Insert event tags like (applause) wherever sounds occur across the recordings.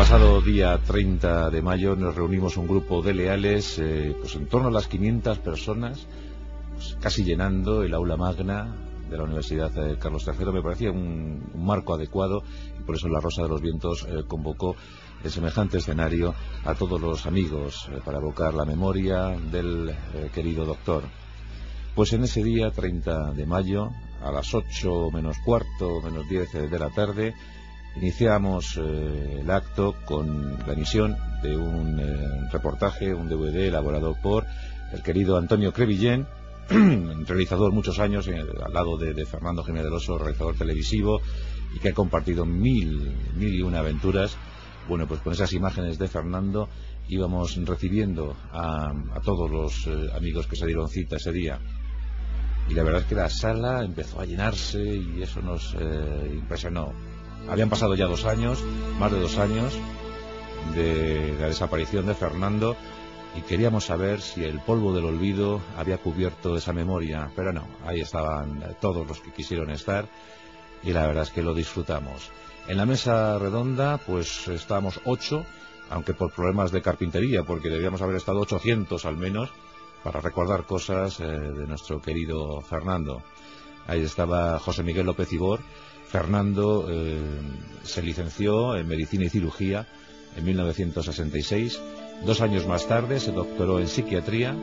pasado día 30 de mayo nos reunimos un grupo de leales, eh, pues en torno a las 500 personas, pues casi llenando el aula magna de la Universidad de Carlos III. Me parecía un, marco adecuado y por eso la Rosa de los Vientos eh, convocó en semejante escenario a todos los amigos eh, para evocar la memoria del querido doctor. Pues en ese día 30 de mayo, a las 8 menos cuarto, menos 10 de la tarde, Iniciamos eh, el acto con la emisión de un eh, reportaje, un DVD elaborado por el querido Antonio Crevillén, (clears throat) realizador muchos años eh, al lado de, Fernando Jiménez del Oso, realizador televisivo y que ha compartido mil, mil y una aventuras. Bueno, pues con esas imágenes de Fernando íbamos recibiendo a, todos los amigos que se dieron cita ese día. Y la verdad es que la sala empezó a llenarse y eso nos impresionó habían pasado ya dos años, más de dos años, de la desaparición de Fernando y queríamos saber si el polvo del olvido había cubierto esa memoria, pero no, ahí estaban todos los que quisieron estar y la verdad es que lo disfrutamos. En la mesa redonda pues estábamos ocho, aunque por problemas de carpintería, porque debíamos haber estado 800 al menos, para recordar cosas eh, de nuestro querido Fernando. Ahí estaba José Miguel López Ibor, Fernando eh, se licenció en Medicina y Cirugía en 1966. Dos años más tarde se doctoró en Psiquiatría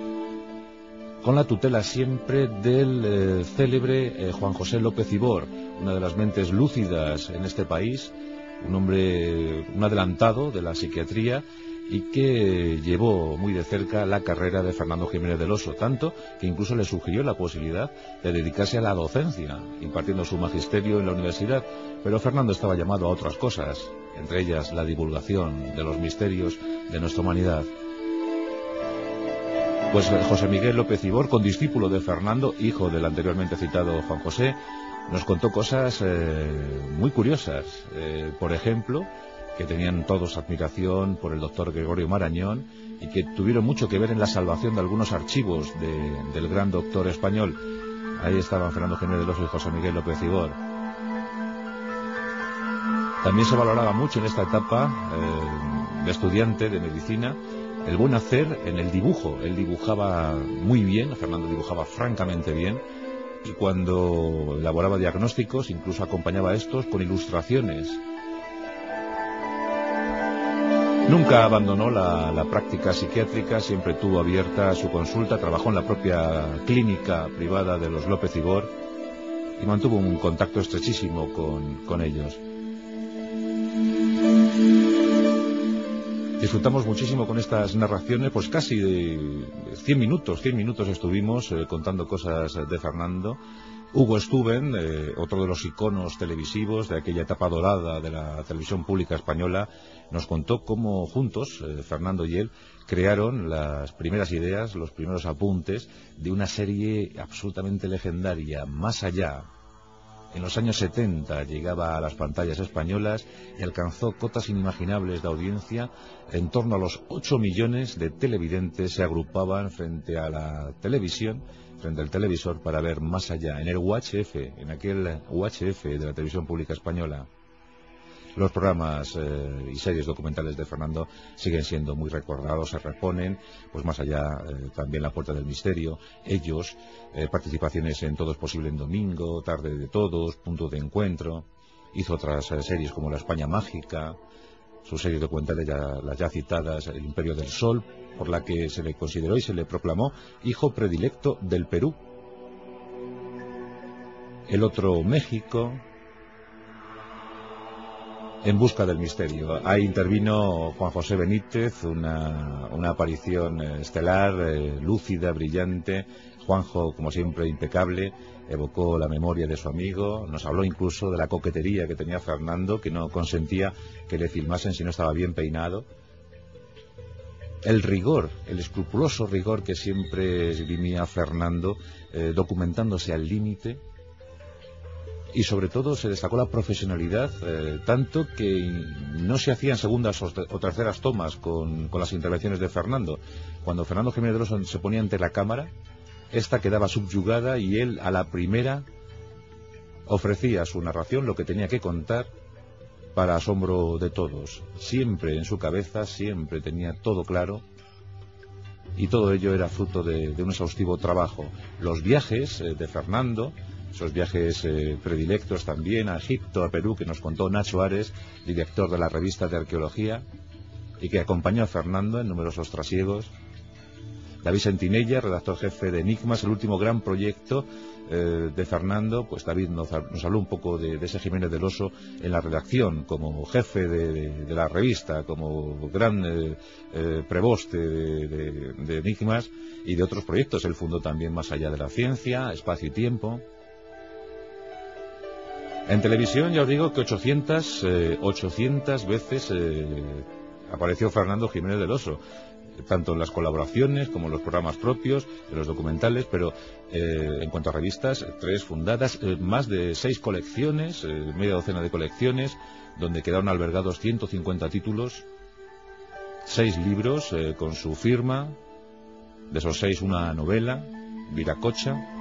con la tutela siempre del eh, célebre eh, Juan José López Ibor, una de las mentes lúcidas en este país, un hombre, un adelantado de la psiquiatría y que llevó muy de cerca la carrera de Fernando Jiménez del Oso, tanto que incluso le sugirió la posibilidad de dedicarse a la docencia, impartiendo su magisterio en la universidad, pero Fernando estaba llamado a otras cosas, entre ellas la divulgación de los misterios de nuestra humanidad. Pues José Miguel López Ibor, condiscípulo de Fernando, hijo del anteriormente citado Juan José, nos contó cosas eh, muy curiosas. Eh, por ejemplo, que tenían todos admiración por el doctor Gregorio Marañón y que tuvieron mucho que ver en la salvación de algunos archivos del gran doctor español. Ahí estaban Fernando Jiménez de Oso y José Miguel López Igor. También se valoraba mucho en esta etapa eh, de estudiante de medicina el buen hacer en el dibujo. Él dibujaba muy bien, Fernando dibujaba francamente bien, y cuando elaboraba diagnósticos incluso acompañaba estos con ilustraciones Nunca abandonó la, práctica psiquiátrica, siempre tuvo abierta su consulta, trabajó en la propia clínica privada de los López Igor y mantuvo un contacto estrechísimo con, ellos. Disfrutamos muchísimo con estas narraciones, pues casi de 100 minutos, 100 minutos estuvimos eh, contando cosas de Fernando Hugo Stuben, eh, otro de los iconos televisivos de aquella etapa dorada de la televisión pública española, nos contó cómo juntos, eh, Fernando y él, crearon las primeras ideas, los primeros apuntes de una serie absolutamente legendaria, Más allá. En los años 70 llegaba a las pantallas españolas y alcanzó cotas inimaginables de audiencia. En torno a los 8 millones de televidentes se agrupaban frente a la televisión frente al televisor para ver más allá, en el UHF, en aquel UHF de la televisión pública española. Los programas eh, y series documentales de Fernando siguen siendo muy recordados, se reponen, pues más allá eh, también La Puerta del Misterio, ellos, eh, participaciones en Todo es Posible en Domingo, Tarde de Todos, Punto de Encuentro, hizo otras series como La España Mágica, sus series documentales, ya, las ya citadas, El Imperio del Sol, por la que se le consideró y se le proclamó hijo predilecto del Perú. El otro México, en busca del misterio. Ahí intervino Juan José Benítez, una, aparición estelar, eh, lúcida, brillante. Juanjo, como siempre, impecable, evocó la memoria de su amigo, nos habló incluso de la coquetería que tenía Fernando, que no consentía que le filmasen si no estaba bien peinado el rigor, el escrupuloso rigor que siempre vivía Fernando, eh, documentándose al límite, y sobre todo se destacó la profesionalidad, eh, tanto que no se hacían segundas o, terceras tomas con, las intervenciones de Fernando. Cuando Fernando Jiménez de se ponía ante la cámara, esta quedaba subyugada y él a la primera ofrecía su narración, lo que tenía que contar, para asombro de todos. Siempre en su cabeza, siempre tenía todo claro y todo ello era fruto de, un exhaustivo trabajo. Los viajes eh, de Fernando, esos viajes eh, predilectos también a Egipto, a Perú, que nos contó Nacho Ares, director de la revista de arqueología, y que acompañó a Fernando en numerosos trasiegos. David Sentinella, redactor jefe de Enigmas, el último gran proyecto eh, de Fernando, pues David nos, habló un poco de, ese Jiménez del Oso en la redacción, como jefe de, la revista, como gran eh, eh, preboste de, Enigmas y de otros proyectos. Él fundó también Más allá de la ciencia, Espacio y Tiempo. En televisión ya os digo que 800, 800 veces apareció Fernando Jiménez del Oso. Tanto en las colaboraciones como en los programas propios, en los documentales, pero eh, en cuanto a revistas, tres fundadas, eh, más de seis colecciones, eh, media docena de colecciones, donde quedaron albergados 150 títulos, seis libros con su firma, de esos seis una novela, Viracocha,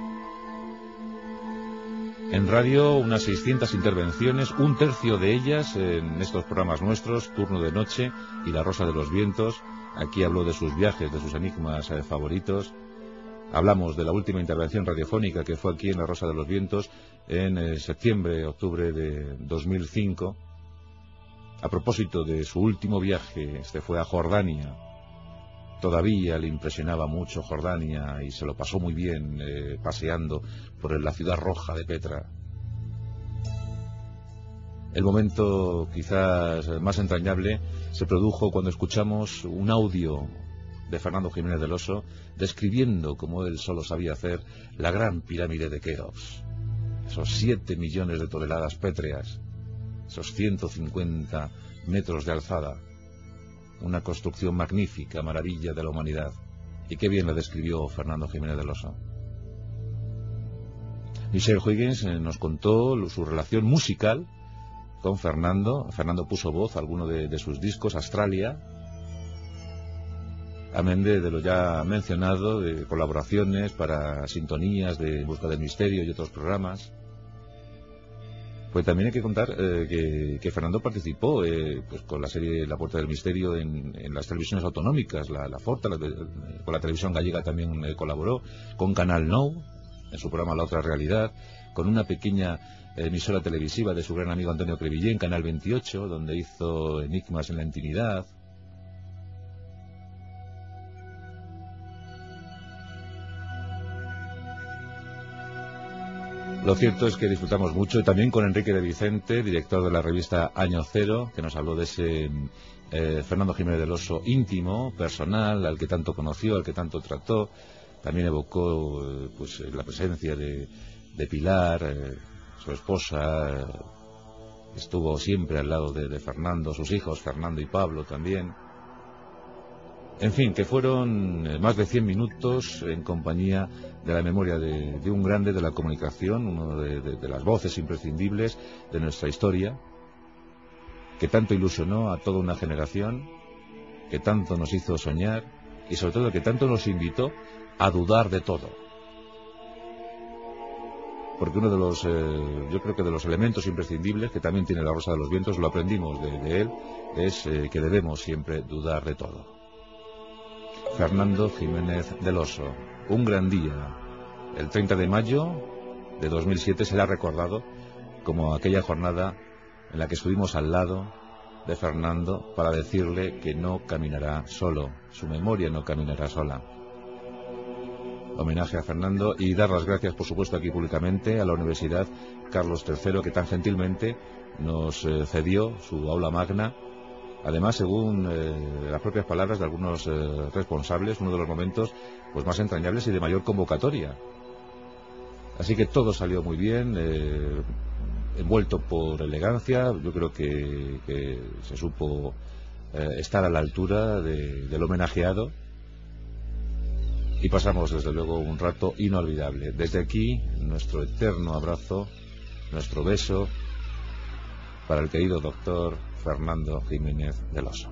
en radio unas 600 intervenciones, un tercio de ellas en estos programas nuestros, Turno de Noche y La Rosa de los Vientos, Aquí habló de sus viajes, de sus enigmas eh, favoritos. Hablamos de la última intervención radiofónica que fue aquí en La Rosa de los Vientos en eh, septiembre, octubre de 2005. A propósito de su último viaje, este fue a Jordania. Todavía le impresionaba mucho Jordania y se lo pasó muy bien eh, paseando por la ciudad roja de Petra. El momento quizás más entrañable se produjo cuando escuchamos un audio de Fernando Jiménez del Oso describiendo, como él solo sabía hacer, la gran pirámide de Keops. Esos siete millones de toneladas pétreas, esos 150 metros de alzada, una construcción magnífica, maravilla de la humanidad. Y qué bien la describió Fernando Jiménez del Oso. Michelle Huygens eh, nos contó su relación musical con Fernando. Fernando puso voz a alguno de, sus discos, Australia. Amén de, de, lo ya mencionado, de colaboraciones para sintonías de Busca del Misterio y otros programas. Pues también hay que contar eh, que, Fernando participó eh, pues con la serie La Puerta del Misterio en, las televisiones autonómicas, la, la Forta, con la televisión gallega también eh, colaboró, con Canal No, en su programa La Otra Realidad, con una pequeña emisora televisiva de su gran amigo Antonio Crevillén, Canal 28, donde hizo Enigmas en la Intimidad. Lo cierto es que disfrutamos mucho y también con Enrique de Vicente, director de la revista Año Cero, que nos habló de ese eh, Fernando Jiménez del Oso íntimo, personal, al que tanto conoció, al que tanto trató. También evocó eh, pues, la presencia de, Pilar, eh, su esposa estuvo siempre al lado de, Fernando, sus hijos, Fernando y Pablo también. En fin, que fueron eh, más de 100 minutos en compañía de la memoria de, un grande de la comunicación, uno de, las voces imprescindibles de nuestra historia, que tanto ilusionó a toda una generación, que tanto nos hizo soñar y sobre todo que tanto nos invitó a dudar de todo porque uno de los, eh, yo creo que de los elementos imprescindibles que también tiene la Rosa de los Vientos, lo aprendimos de, él, es eh, que debemos siempre dudar de todo. Fernando Jiménez del Oso, un gran día. El 30 de mayo de 2007 será recordado como aquella jornada en la que estuvimos al lado de Fernando para decirle que no caminará solo, su memoria no caminará sola homenaje a Fernando y dar las gracias, por supuesto, aquí públicamente a la Universidad Carlos III, que tan gentilmente nos eh, cedió su aula magna. Además, según eh, las propias palabras de algunos eh, responsables, uno de los momentos pues más entrañables y de mayor convocatoria. Así que todo salió muy bien, envuelto por elegancia. Yo creo que, se supo estar a la altura del homenajeado y pasamos desde luego un rato inolvidable. Desde aquí, nuestro eterno abrazo, nuestro beso para el querido doctor Fernando Jiménez del Oso.